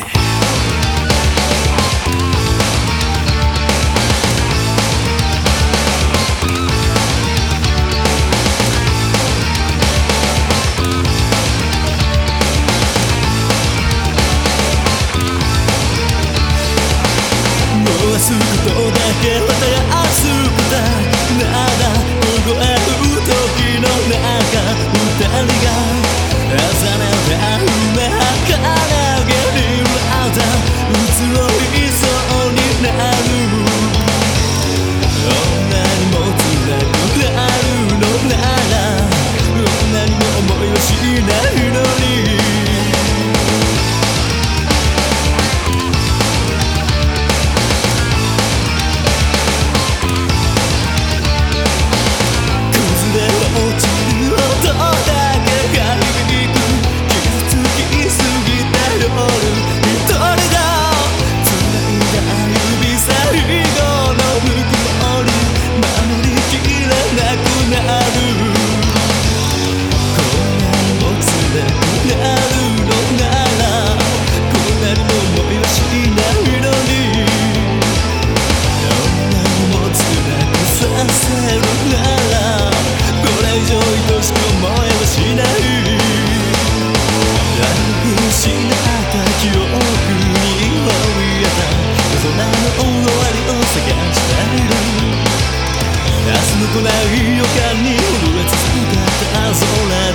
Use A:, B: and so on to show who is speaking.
A: れすぐとだけ？また終わりを探している。明日の来ない予感に震え続けた空